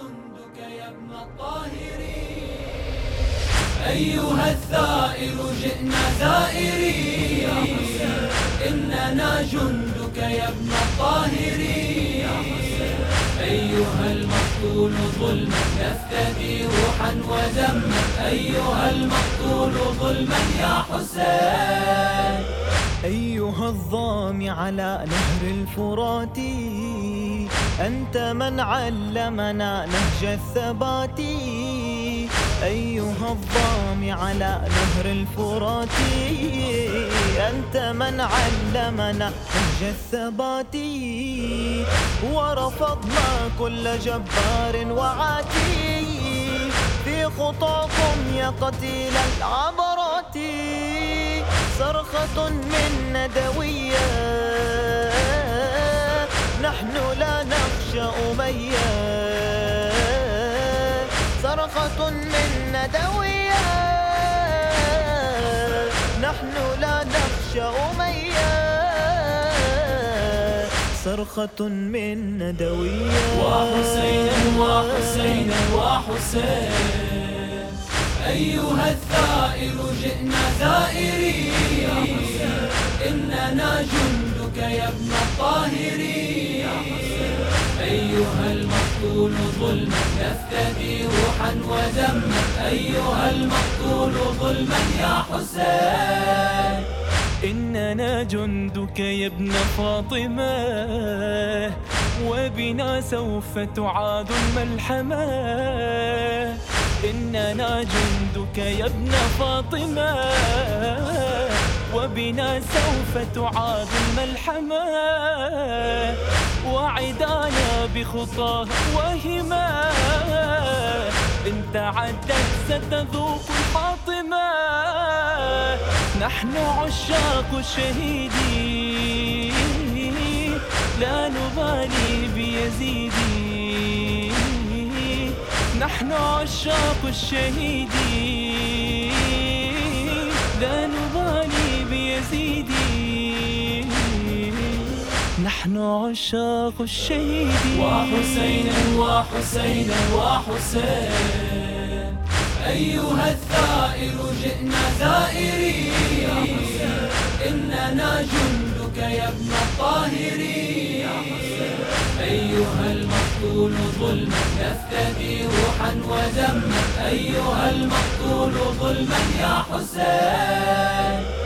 جندك يا ابن الطاهرين. أيها الثائر جئنا زائرين. إننا جندك يا ابن الطاهرين. أيها المقتول ظلما يفتدي روحا ودما أيها المقتول ظلما يا حسين. أيها الظام على نهر الفرات. أنت من علمنا نهج الثبات أيها الظام على نهر الفرات. أنت من علمنا نهج الثبات ورفضنا كل جبار وعاتي في خطاكم يا قتيل العبرات صرخة من نخشى أمية. صرخة من ندوية. نحن لا نخشى أمية. صرخة من ندوية. وحسينا وحسينا وحسين أيها الثائر جئنا ثائرين. إننا جندك يا ابن الطاهرين. المقتول ظلما يفتدي روحا ودما. أيها المقتول ظلما يا حسين. إننا جندك يا ابن فاطمة وبنا سوف تعاد الملحمة. إننا جندك يا ابن فاطمة وبنا سوف تعاد الملحمة. بخطاه وهما إن تعدت ستذوق الحاطمة نحن عشاق الشهيدين لا نبالي بيزيدي نحن عشاق الشهيدين لا نبالي بيزيدي نحن عشاق الشهيدين وحسينا وحسينا وحسين. أيها الثائر جئنا ثائرين. إننا جندك يا ابن الطاهرين. أيها المقتول ظلما يفتدي روحا ودما. أيها المقتول ظلما يا حسين.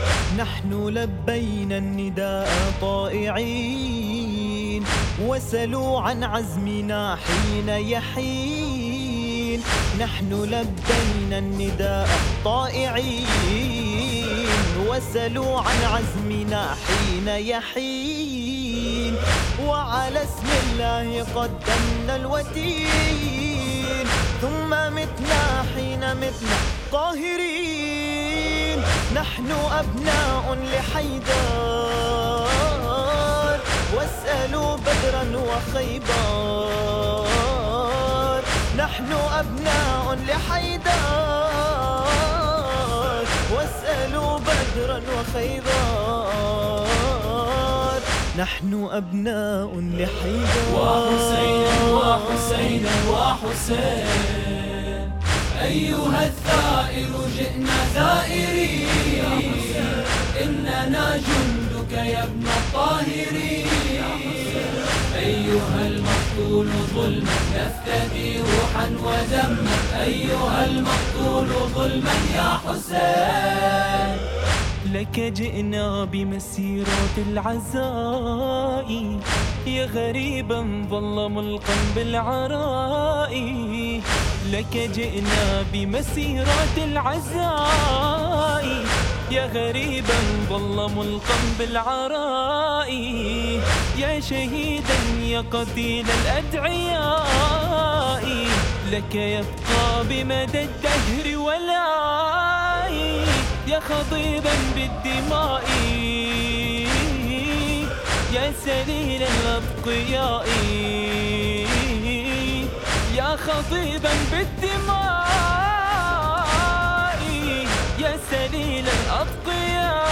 نحن لبينا النداء طائعين. وسلوا عن عزمنا حين يحين. نحن لبينا النداء طائعين. وسلوا عن عزمنا حين يحين. وعلى اسم الله قدمنا الوتين. ثم متنا حين متنا طاهرين. نحن أبناء لحيدر واسألوا بدرا وخيبر نحن أبناء لحيدر واسألوا بدرا وخيبر نحن أبناء لحيدر وحسين وحسين وحسين. أيها الثائر جئنا ثائرين. إننا جندك يا ابن الطاهرين. أيها المقتول ظلما يفتدي روحا ودما. أيها المقتول ظلما يا حسين. لك جئنا بمسيرات العزاء. يا غريبا ظل ملقا بالعراء. لك جئنا بمسيرات العزاء. يا غريبا ظل ملقا بالعراء. يا شهيدا يا قتيل الأدعياء. لك يبقى بمدى الدهر ولاي يا خطيبا بالدماء. يا سليل الأتقياء يا خطيبا بالدماء يا سليل الأتقياء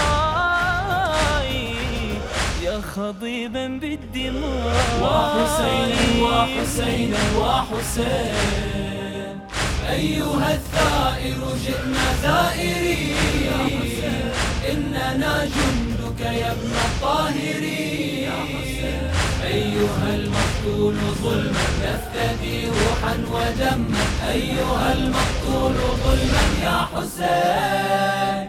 يا خضيبا بالدماء وحسين وحسين وحسين أيها الثائر جئنا زائرين إننا جندك يا ابن الطاهرين. أيها المقتول ظلما يفتدي روحا ودما. أيها المقتول ظلما يا حسين.